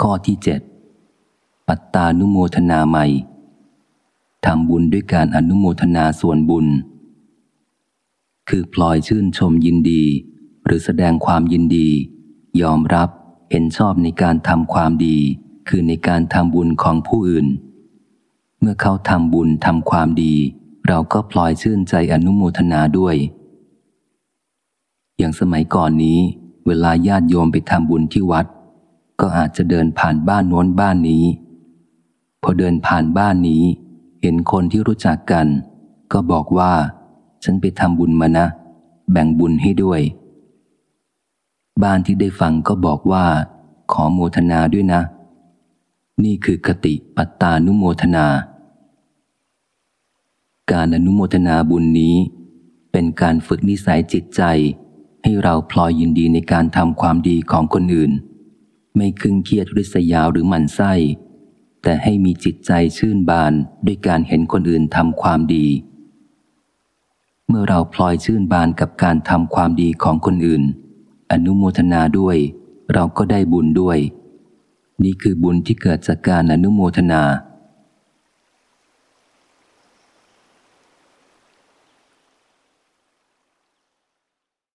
ข้อที่เจ็ดปัตตานุโมทนาใหม่ทำบุญด้วยการอนุโมทนาส่วนบุญ คือพลอยชื่นชมยินดี หรือแสดงความยินดี ยอมรับเห็นชอบในการทำความดี คือในการทำบุญของผู้อื่น เมื่อเขาทำบุญทำความดี เราก็พลอยชื่นใจอนุโมทนาด้วย อย่างสมัยก่อนนี้ เวลาญาติโยมไปทำบุญที่วัด ก็อาจจะเดินผ่านบ้านโน้นบ้านนี้ พอเดินผ่านบ้านนี้ เห็นคนที่รู้จักกัน ก็บอกว่า ฉันไปทำบุญมานะ แบ่งบุญให้ด้วย บ้านที่ได้ฟังก็บอกว่า ขอโมทนาด้วยนะ นี่คือคติปัตตานุโมทนา การอนุโมทนาบุญนี้ เป็นการฝึกนิสัยจิตใจให้เราพลอยยินดีในการทำความดีของคนอื่น ไม่คึงเครียดริษยาหรือหมั่นไส้ แต่ให้มีจิตใจชื่นบานด้วยการเห็นคนอื่นทำความดี เมื่อเราพลอยชื่นบานกับการทำความดีของคนอื่น อนุโมทนาด้วย เราก็ได้บุญด้วย นี่คือบุญที่เกิดจากการอนุโมทนา